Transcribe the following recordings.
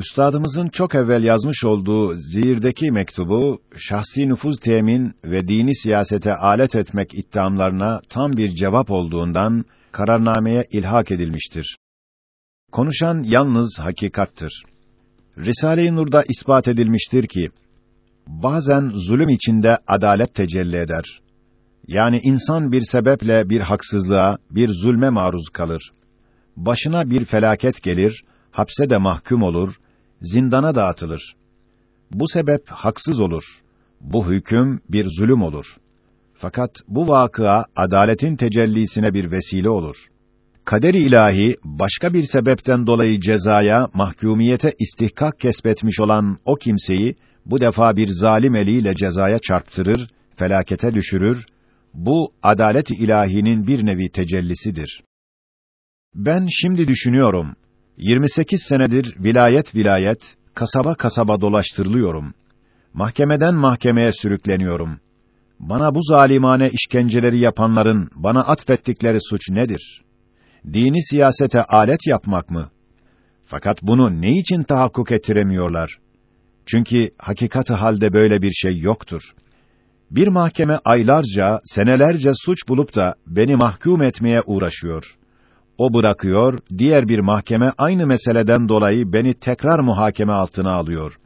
Üstadımızın çok evvel yazmış olduğu zihirdeki mektubu, şahsi nüfuz temin ve dini siyasete alet etmek ittihamlarına tam bir cevap olduğundan, kararnameye ilhak edilmiştir. Konuşan yalnız hakikattır. Risale-i Nur'da ispat edilmiştir ki, bazen zulüm içinde adalet tecelli eder. Yani insan bir sebeple bir haksızlığa, bir zulme maruz kalır. Başına bir felaket gelir, hapse de mahkum olur, zindana dağıtılır. Bu sebep haksız olur. Bu hüküm bir zulüm olur. Fakat bu vakıa adaletin tecellisine bir vesile olur. Kader-i ilahi başka bir sebepten dolayı cezaya, mahkumiyete istihkak kesbetmiş olan o kimseyi bu defa bir zalim eliyle cezaya çarptırır, felakete düşürür. Bu adalet-i ilahinin bir nevi tecellisidir. Ben şimdi düşünüyorum. 28 senedir vilayet vilayet, kasaba kasaba dolaştırılıyorum. Mahkemeden mahkemeye sürükleniyorum. Bana bu zalimane işkenceleri yapanların bana atfettikleri suç nedir? Dini siyasete alet yapmak mı? Fakat bunu ne için tahakkuk ettiremiyorlar? Çünkü hakikati halde böyle bir şey yoktur. Bir mahkeme aylarca, senelerce suç bulup da beni mahkum etmeye uğraşıyor. O bırakıyor, diğer bir mahkeme aynı meseleden dolayı beni tekrar muhakeme altına alıyor.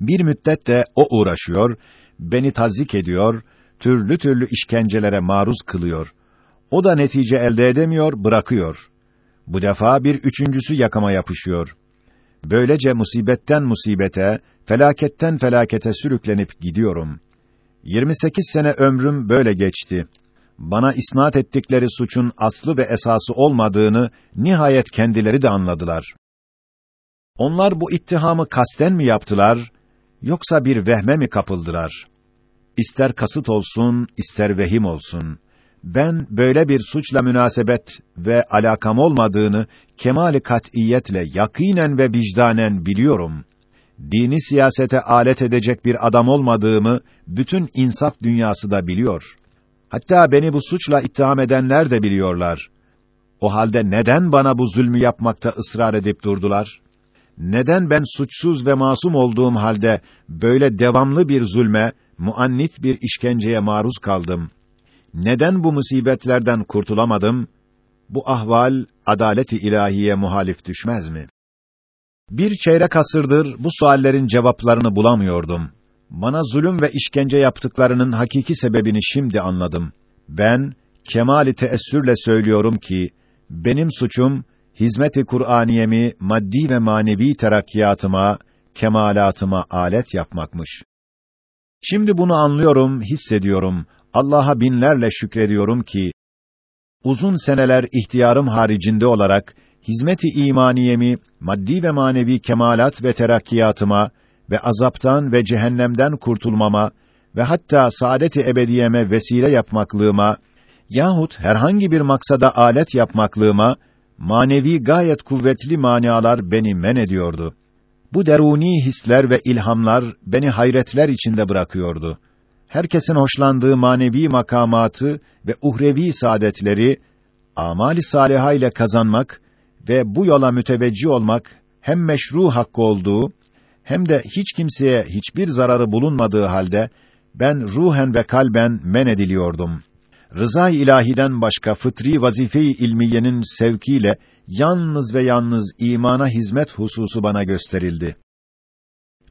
Bir müddet de o uğraşıyor, beni tazik ediyor, türlü türlü işkencelere maruz kılıyor. O da netice elde edemiyor, bırakıyor. Bu defa bir üçüncüsü yakama yapışıyor. Böylece musibetten musibete, felaketten felakete sürüklenip gidiyorum. 28 sene ömrüm böyle geçti. Bana isnat ettikleri suçun aslı ve esası olmadığını nihayet kendileri de anladılar. Onlar bu ittihamı kasten mi yaptılar, yoksa bir vehme mi kapıldılar? İster kasıt olsun, ister vehim olsun. Ben böyle bir suçla münasebet ve alakam olmadığını kemali kat'iyetle, yakinen ve vicdanen biliyorum. Dini siyasete alet edecek bir adam olmadığımı bütün insaf dünyası da biliyor. Hatta beni bu suçla ittiham edenler de biliyorlar. O halde neden bana bu zulmü yapmakta ısrar edip durdular? Neden ben suçsuz ve masum olduğum halde böyle devamlı bir zulme, muannit bir işkenceye maruz kaldım? Neden bu musibetlerden kurtulamadım? Bu ahval adalet-i ilahiye muhalif düşmez mi? Bir çeyrek asırdır bu suallerin cevaplarını bulamıyordum. Bana zulüm ve işkence yaptıklarının hakiki sebebini şimdi anladım. Ben kemali teessürle söylüyorum ki benim suçum hizmet-i Kur'aniyemi maddi ve manevi terakkiyatıma, kemalatıma alet yapmakmış. Şimdi bunu anlıyorum, hissediyorum. Allah'a binlerle şükrediyorum ki uzun seneler ihtiyarım haricinde olarak hizmet-i imaniyemi maddi ve manevi kemalat ve terakkiyatıma ve azaptan ve cehennemden kurtulmama ve hatta saadet-i ebediyeme vesile yapmaklığıma yahut herhangi bir maksada alet yapmaklığıma manevi gayet kuvvetli manalar beni men ediyordu. Bu deruni hisler ve ilhamlar beni hayretler içinde bırakıyordu. Herkesin hoşlandığı manevi makamatı ve uhrevi saadetleri amali saliha ile kazanmak ve bu yola müteveccih olmak hem meşru hakkı olduğu hem de hiç kimseye hiçbir zararı bulunmadığı halde ben ruhen ve kalben men ediliyordum. Rıza-i ilahiden başka fıtri vazife-i ilmiyenin sevkiyle yalnız ve yalnız imana hizmet hususu bana gösterildi.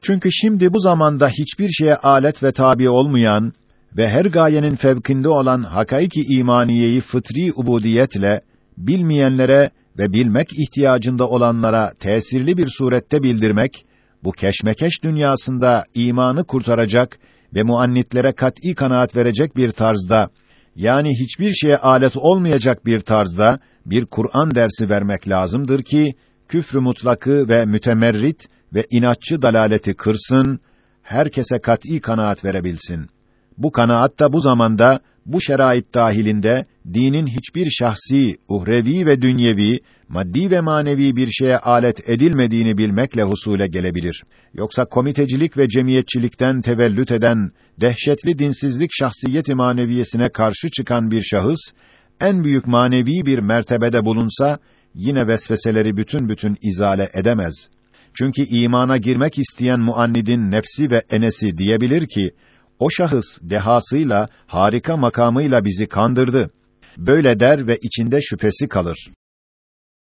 Çünkü şimdi bu zamanda hiçbir şeye alet ve tabi olmayan ve her gayenin fevkinde olan hakaiki imaniyeyi fıtri ubudiyetle bilmeyenlere ve bilmek ihtiyacında olanlara tesirli bir surette bildirmek bu keşmekeş dünyasında imanı kurtaracak ve muannitlere kat'î kanaat verecek bir tarzda yani hiçbir şeye alet olmayacak bir tarzda bir Kur'an dersi vermek lazımdır ki küfrü mutlakı ve mütemerrit ve inatçı dalaleti kırsın, herkese kat'î kanaat verebilsin. Bu kanaat da bu zamanda bu şerait dahilinde dinin hiçbir şahsi, uhrevi ve dünyevi, maddi ve manevi bir şeye alet edilmediğini bilmekle husule gelebilir. Yoksa komitecilik ve cemiyetçilikten tevellüt eden dehşetli dinsizlik şahsiyeti maneviyesine karşı çıkan bir şahıs en büyük manevi bir mertebede bulunsa yine vesveseleri bütün bütün izale edemez. Çünkü imana girmek isteyen muannidin nefsi ve enesi diyebilir ki, o şahıs dehasıyla, harika makamıyla bizi kandırdı. Böyle der ve içinde şüphesi kalır.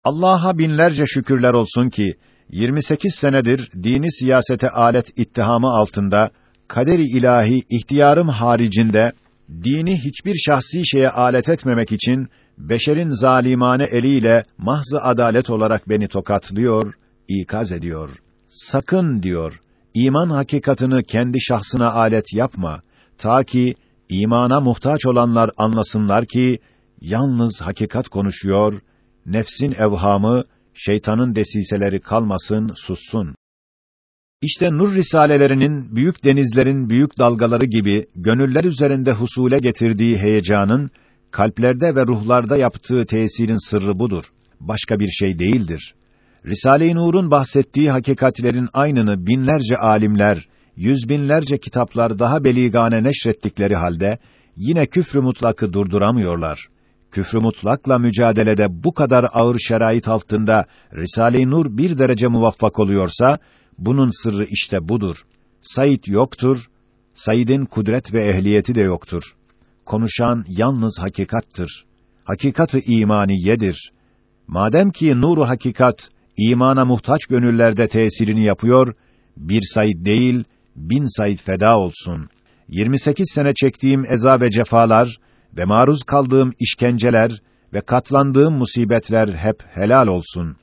Allah'a binlerce şükürler olsun ki 28 senedir dini siyasete alet ittihamı altında kaderi ilahi ihtiyarım haricinde dini hiçbir şahsi şeye alet etmemek için beşerin zalimane eliyle mahzı adalet olarak beni tokatlıyor, ikaz ediyor. Sakın diyor. İman hakikatını kendi şahsına alet yapma. Ta ki imana muhtaç olanlar anlasınlar ki yalnız hakikat konuşuyor, nefsin evhamı, şeytanın desiseleri kalmasın, sussun. İşte nur risalelerinin büyük denizlerin büyük dalgaları gibi gönüller üzerinde husule getirdiği heyecanın kalplerde ve ruhlarda yaptığı tesirin sırrı budur. Başka bir şey değildir. Risale-i Nur'un bahsettiği hakikatlerin aynını binlerce alimler, yüz binlerce kitaplar daha beligane neşrettikleri halde yine küfrü mutlakı durduramıyorlar. Küfrü mutlakla mücadelede bu kadar ağır şerait altında Risale-i Nur bir derece muvaffak oluyorsa bunun sırrı işte budur. Said yoktur. Said'in kudret ve ehliyeti de yoktur. Konuşan yalnız hakikattır. Hakikatı imaniyedir. Madem ki nuru hakikat imana muhtaç gönüllerde tesirini yapıyor, bir Said değil, bin Said feda olsun. 28 sene çektiğim eza ve cefalar ve maruz kaldığım işkenceler ve katlandığım musibetler hep helal olsun.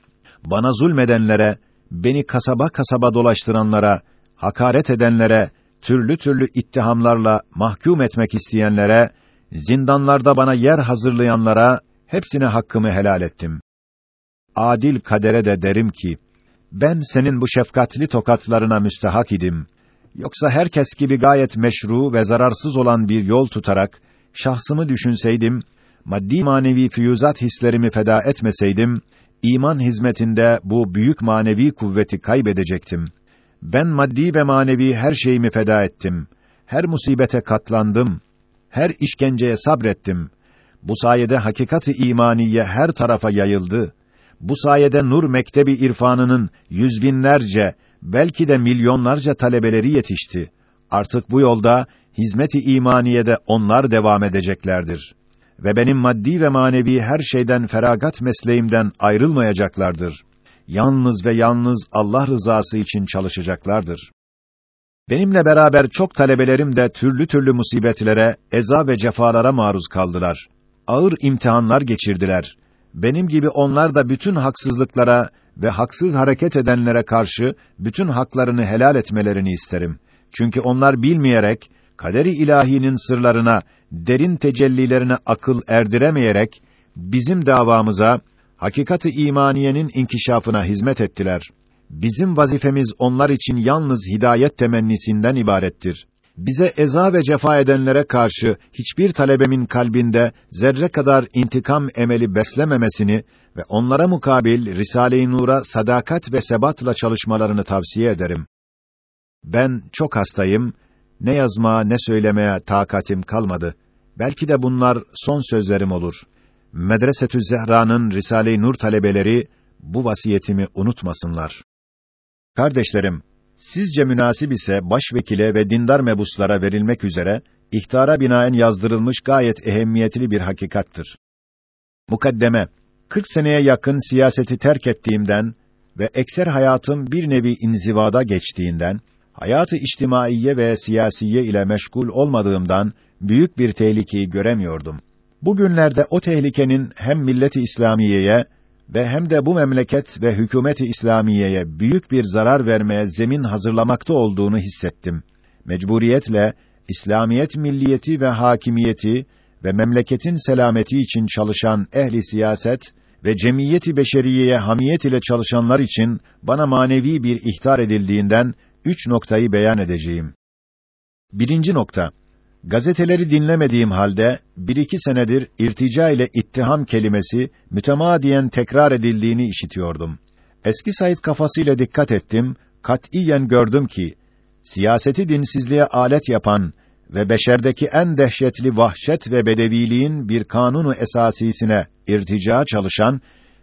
Bana zulmedenlere, beni kasaba kasaba dolaştıranlara, hakaret edenlere, türlü türlü ittihamlarla mahkum etmek isteyenlere, zindanlarda bana yer hazırlayanlara hepsine hakkımı helal ettim. Adil kadere de derim ki, ben senin bu şefkatli tokatlarına müstehak idim. Yoksa herkes gibi gayet meşru ve zararsız olan bir yol tutarak, şahsımı düşünseydim, maddi manevi füyüzat hislerimi feda etmeseydim, iman hizmetinde bu büyük manevi kuvveti kaybedecektim. Ben maddi ve manevi her şeyimi feda ettim. Her musibete katlandım. Her işkenceye sabrettim. Bu sayede hakikati imaniye her tarafa yayıldı. Bu sayede nur mektebi irfanının yüz binlerce, belki de milyonlarca talebeleri yetişti. Artık bu yolda hizmeti imaniyede onlar devam edeceklerdir ve benim maddi ve manevi her şeyden feragat mesleğimden ayrılmayacaklardır. Yalnız ve yalnız Allah rızası için çalışacaklardır. Benimle beraber çok talebelerim de türlü türlü musibetlere, eza ve cefalara maruz kaldılar. Ağır imtihanlar geçirdiler. Benim gibi onlar da bütün haksızlıklara ve haksız hareket edenlere karşı bütün haklarını helal etmelerini isterim. Çünkü onlar bilmeyerek kaderi ilahinin sırlarına, derin tecellilerine akıl erdiremeyerek bizim davamıza, hakikati imaniyenin inkişafına hizmet ettiler. Bizim vazifemiz onlar için yalnız hidayet temennisinden ibarettir. Bize eza ve cefa edenlere karşı hiçbir talebemin kalbinde zerre kadar intikam emeli beslememesini ve onlara mukabil Risale-i Nur'a sadakat ve sebatla çalışmalarını tavsiye ederim. Ben çok hastayım ne yazma ne söylemeye takatim kalmadı. Belki de bunlar son sözlerim olur. Medresetü Zehra'nın Risale-i Nur talebeleri bu vasiyetimi unutmasınlar. Kardeşlerim, sizce münasip ise başvekile ve dindar mebuslara verilmek üzere ihtara binaen yazdırılmış gayet ehemmiyetli bir hakikattır. Mukaddeme 40 seneye yakın siyaseti terk ettiğimden ve ekser hayatım bir nevi inzivada geçtiğinden hayatı içtimaiye ve siyasiye ile meşgul olmadığımdan büyük bir tehlikeyi göremiyordum. Bugünlerde o tehlikenin hem milleti İslamiye'ye ve hem de bu memleket ve hükümeti İslamiye'ye büyük bir zarar vermeye zemin hazırlamakta olduğunu hissettim. Mecburiyetle İslamiyet milliyeti ve hakimiyeti ve memleketin selameti için çalışan ehli siyaset ve cemiyeti beşeriyeye hamiyet ile çalışanlar için bana manevi bir ihtar edildiğinden üç noktayı beyan edeceğim. Birinci nokta. Gazeteleri dinlemediğim halde bir iki senedir irtica ile ittiham kelimesi mütemadiyen tekrar edildiğini işitiyordum. Eski Said kafasıyla dikkat ettim, katiyen gördüm ki siyaseti dinsizliğe alet yapan ve beşerdeki en dehşetli vahşet ve bedeviliğin bir kanunu esasisine irtica çalışan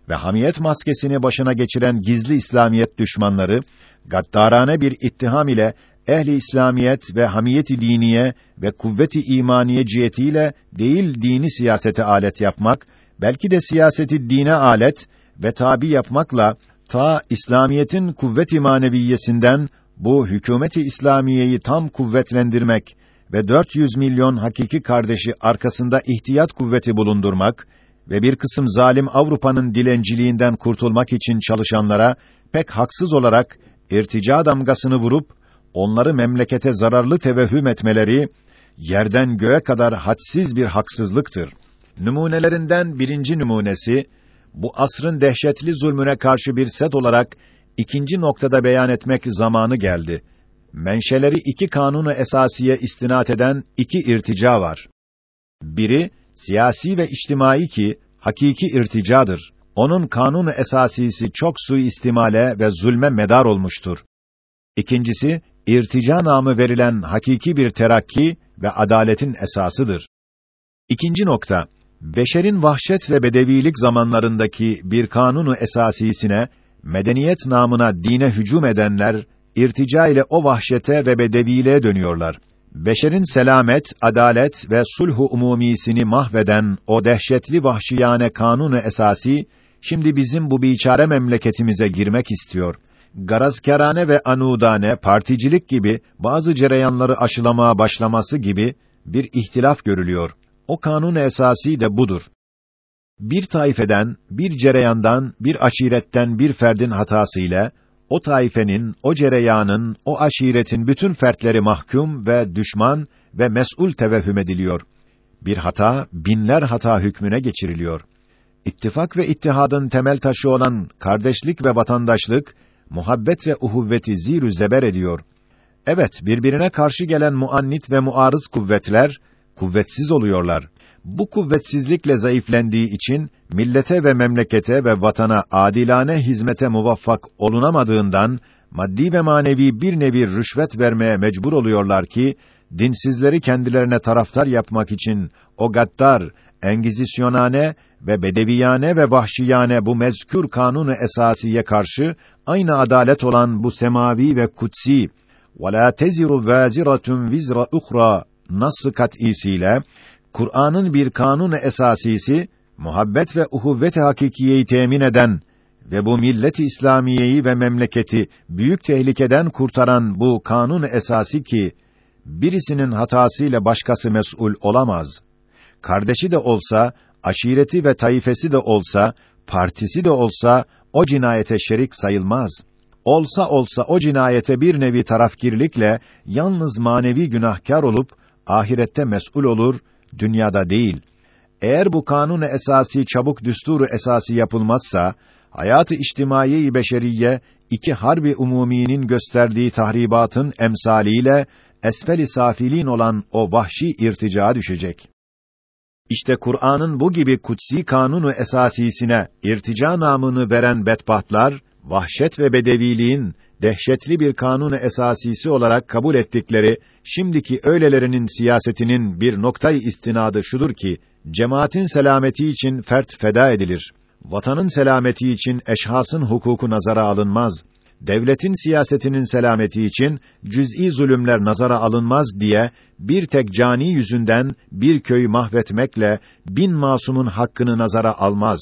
ve hamiyet maskesini başına geçiren gizli İslamiyet düşmanları gaddarane bir ittiham ile ehli İslamiyet ve hamiyeti diniye ve kuvveti imaniye cihetiyle değil dini siyasete alet yapmak, belki de siyaseti dine alet ve tabi yapmakla ta İslamiyetin kuvvet-i maneviyesinden bu hükümeti İslamiyeyi tam kuvvetlendirmek ve 400 milyon hakiki kardeşi arkasında ihtiyat kuvveti bulundurmak ve bir kısım zalim Avrupa'nın dilenciliğinden kurtulmak için çalışanlara pek haksız olarak irtica damgasını vurup onları memlekete zararlı tevehhüm etmeleri yerden göğe kadar hadsiz bir haksızlıktır. Numunelerinden birinci numunesi bu asrın dehşetli zulmüne karşı bir set olarak ikinci noktada beyan etmek zamanı geldi. Menşeleri iki kanunu esasiye istinat eden iki irtica var. Biri siyasi ve içtimai ki hakiki irticadır. Onun kanunu esasisi çok suistimale ve zulme medar olmuştur. İkincisi irtica namı verilen hakiki bir terakki ve adaletin esasıdır. İkinci nokta beşerin vahşet ve bedevilik zamanlarındaki bir kanunu esasisine medeniyet namına dine hücum edenler irtica ile o vahşete ve bedeviliğe dönüyorlar. Beşerin selamet, adalet ve sulhu umumisini mahveden o dehşetli vahşiyane kanunu esasi şimdi bizim bu biçare memleketimize girmek istiyor. Garazkârane ve anudane, particilik gibi bazı cereyanları aşılamaya başlaması gibi bir ihtilaf görülüyor. O kanun esası de budur. Bir taifeden, bir cereyandan, bir aşiretten bir ferdin hatasıyla o taifenin, o cereyanın, o aşiretin bütün fertleri mahkum ve düşman ve mes'ul tevehhüm ediliyor. Bir hata binler hata hükmüne geçiriliyor. İttifak ve ittihadın temel taşı olan kardeşlik ve vatandaşlık muhabbet ve uhuvveti zirü zeber ediyor. Evet, birbirine karşı gelen muannit ve muarız kuvvetler kuvvetsiz oluyorlar. Bu kuvvetsizlikle zayıflendiği için millete ve memlekete ve vatana adilane hizmete muvaffak olunamadığından maddi ve manevi bir nevi rüşvet vermeye mecbur oluyorlar ki dinsizleri kendilerine taraftar yapmak için o gaddar, Engizisyonane ve bedeviyane ve vahşiyane bu mezkür kanunu esasiye karşı aynı adalet olan bu semavi ve kutsi وَلَا تَزِرُ وَازِرَةٌ vizra اُخْرَى nasıl kat'isiyle Kur'an'ın bir kanun esasisi muhabbet ve uhuvvet hakikiyeyi temin eden ve bu millet-i İslamiyeyi ve memleketi büyük tehlikeden kurtaran bu kanun esası ki birisinin hatasıyla başkası mesul olamaz. Kardeşi de olsa, aşireti ve taifesi de olsa, partisi de olsa o cinayete şerik sayılmaz. Olsa olsa o cinayete bir nevi tarafkirlikle yalnız manevi günahkar olup ahirette mes'ul olur, dünyada değil. Eğer bu kanun esası çabuk düsturu esası yapılmazsa, hayatı içtimai beşeriye iki harbi umuminin gösterdiği tahribatın emsaliyle esfel-i safilin olan o vahşi irtica düşecek. İşte Kur'an'ın bu gibi kutsi kanunu esasisine irtica namını veren bedbahtlar, vahşet ve bedeviliğin dehşetli bir kanunu esasisi olarak kabul ettikleri şimdiki öylelerinin siyasetinin bir noktayı istinadı şudur ki cemaatin selameti için fert feda edilir. Vatanın selameti için eşhasın hukuku nazara alınmaz. Devletin siyasetinin selameti için cüz'i zulümler nazara alınmaz diye bir tek cani yüzünden bir köyü mahvetmekle bin masumun hakkını nazara almaz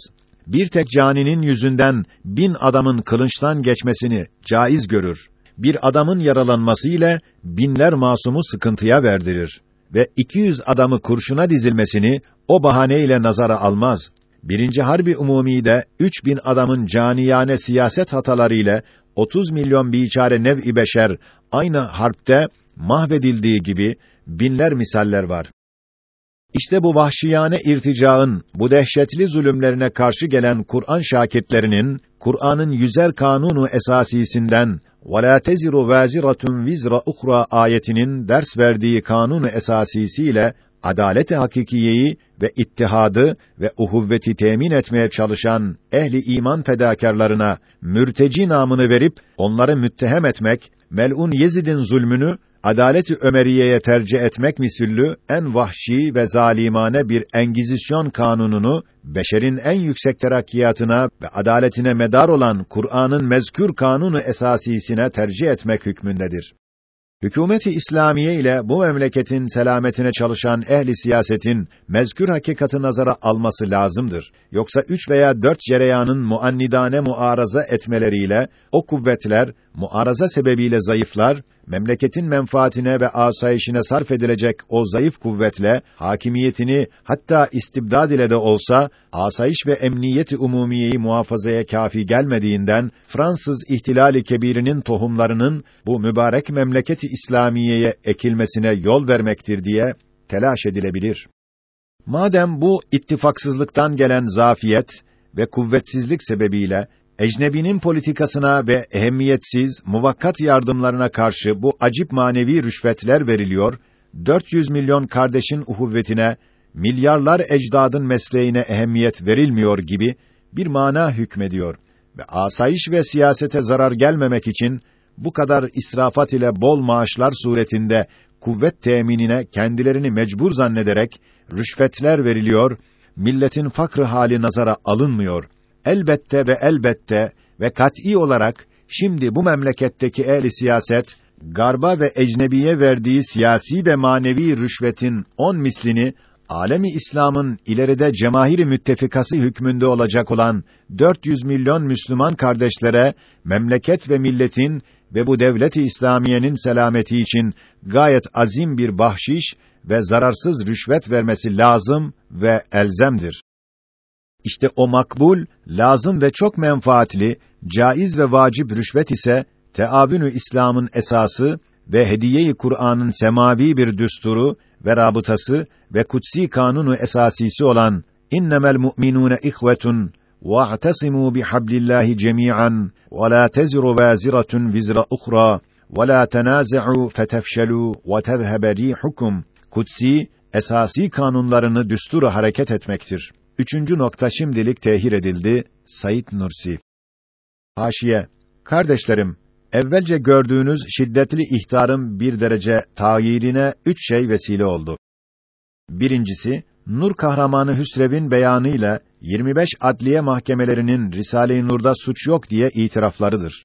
bir tek caninin yüzünden bin adamın kılınçtan geçmesini caiz görür. Bir adamın yaralanması ile binler masumu sıkıntıya verdirir ve 200 adamı kurşuna dizilmesini o bahaneyle nazara almaz. Birinci Harbi Umumi'de 3000 adamın caniyane siyaset hatalarıyla 30 milyon biçare nev'i beşer aynı harpte mahvedildiği gibi binler misaller var. İşte bu vahşiyane irticaın, bu dehşetli zulümlerine karşı gelen Kur'an şakirtlerinin, Kur'an'ın yüzer kanunu esasisinden وَلَا تَزِرُ وَازِرَةٌ vizra اُخْرَى ayetinin ders verdiği kanunu esasisiyle adalet-i hakikiyeyi ve ittihadı ve uhuvveti temin etmeye çalışan ehli iman fedakarlarına mürteci namını verip onları müttehem etmek, mel'un Yezid'in zulmünü adalet-i Ömeriye'ye tercih etmek misüllü en vahşi ve zalimane bir engizisyon kanununu beşerin en yüksek terakkiyatına ve adaletine medar olan Kur'an'ın mezkür kanunu esasisine tercih etmek hükmündedir. Hükümeti İslamiye ile bu memleketin selametine çalışan ehli siyasetin mezkür hakikati nazara alması lazımdır. Yoksa üç veya dört cereyanın muannidane muaraza etmeleriyle o kuvvetler muaraza sebebiyle zayıflar, memleketin menfaatine ve asayişine sarf edilecek o zayıf kuvvetle hakimiyetini hatta istibdad ile de olsa asayiş ve emniyeti umumiyeyi muhafazaya kafi gelmediğinden Fransız ihtilali kebirinin tohumlarının bu mübarek memleketi İslamiye'ye ekilmesine yol vermektir diye telaş edilebilir. Madem bu ittifaksızlıktan gelen zafiyet ve kuvvetsizlik sebebiyle ecnebinin politikasına ve ehemmiyetsiz, muvakkat yardımlarına karşı bu acip manevi rüşvetler veriliyor, 400 milyon kardeşin uhuvvetine, milyarlar ecdadın mesleğine ehemmiyet verilmiyor gibi bir mana hükmediyor ve asayiş ve siyasete zarar gelmemek için bu kadar israfat ile bol maaşlar suretinde kuvvet teminine kendilerini mecbur zannederek rüşvetler veriliyor, milletin fakrı hali nazara alınmıyor. Elbette ve elbette ve kat'î olarak şimdi bu memleketteki ehli siyaset garba ve ecnebiye verdiği siyasi ve manevi rüşvetin on mislini alemi İslam'ın ileride cemahiri müttefikası hükmünde olacak olan 400 milyon Müslüman kardeşlere memleket ve milletin ve bu devlet-i İslamiyenin selameti için gayet azim bir bahşiş ve zararsız rüşvet vermesi lazım ve elzemdir. İşte o makbul, lazım ve çok menfaatli, caiz ve vacip rüşvet ise teavünü İslam'ın esası ve hediyeyi Kur'an'ın semavi bir düsturu ve rabıtası ve kutsi kanunu esasisi olan innemel mu'minune ihvetun وَاعْتَصِمُوا بِحَبْلِ اللّٰهِ جَمِيعًا وَلَا تَزِرُ وَازِرَةٌ وِزْرَ أُخْرَى وَلَا تَنَازِعُوا فَتَفْشَلُوا وَتَذْهَبَ رِيحُكُمْ Kutsi, esasi kanunlarını düsturu hareket etmektir. Üçüncü nokta şimdilik tehir edildi. Said Nursi. Haşiye. Kardeşlerim, evvelce gördüğünüz şiddetli ihtarın bir derece tayirine üç şey vesile oldu. Birincisi, Nur kahramanı Hüsrev'in beyanıyla 25 adliye mahkemelerinin Risale-i Nur'da suç yok diye itiraflarıdır.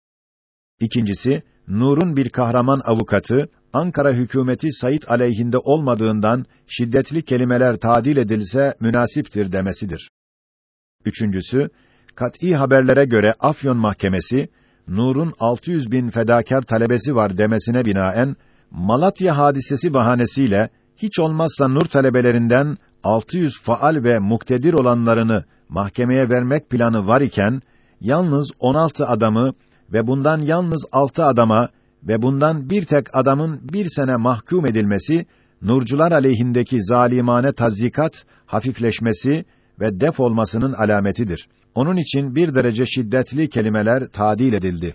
İkincisi, Nur'un bir kahraman avukatı Ankara hükümeti Said aleyhinde olmadığından şiddetli kelimeler tadil edilse münasiptir demesidir. Üçüncüsü, kat'î haberlere göre Afyon Mahkemesi Nur'un 600 bin fedakar talebesi var demesine binaen Malatya hadisesi bahanesiyle hiç olmazsa Nur talebelerinden 600 faal ve muktedir olanlarını mahkemeye vermek planı var iken yalnız 16 adamı ve bundan yalnız 6 adama ve bundan bir tek adamın bir sene mahkum edilmesi nurcular aleyhindeki zalimane tazikat hafifleşmesi ve def olmasının alametidir. Onun için bir derece şiddetli kelimeler tadil edildi.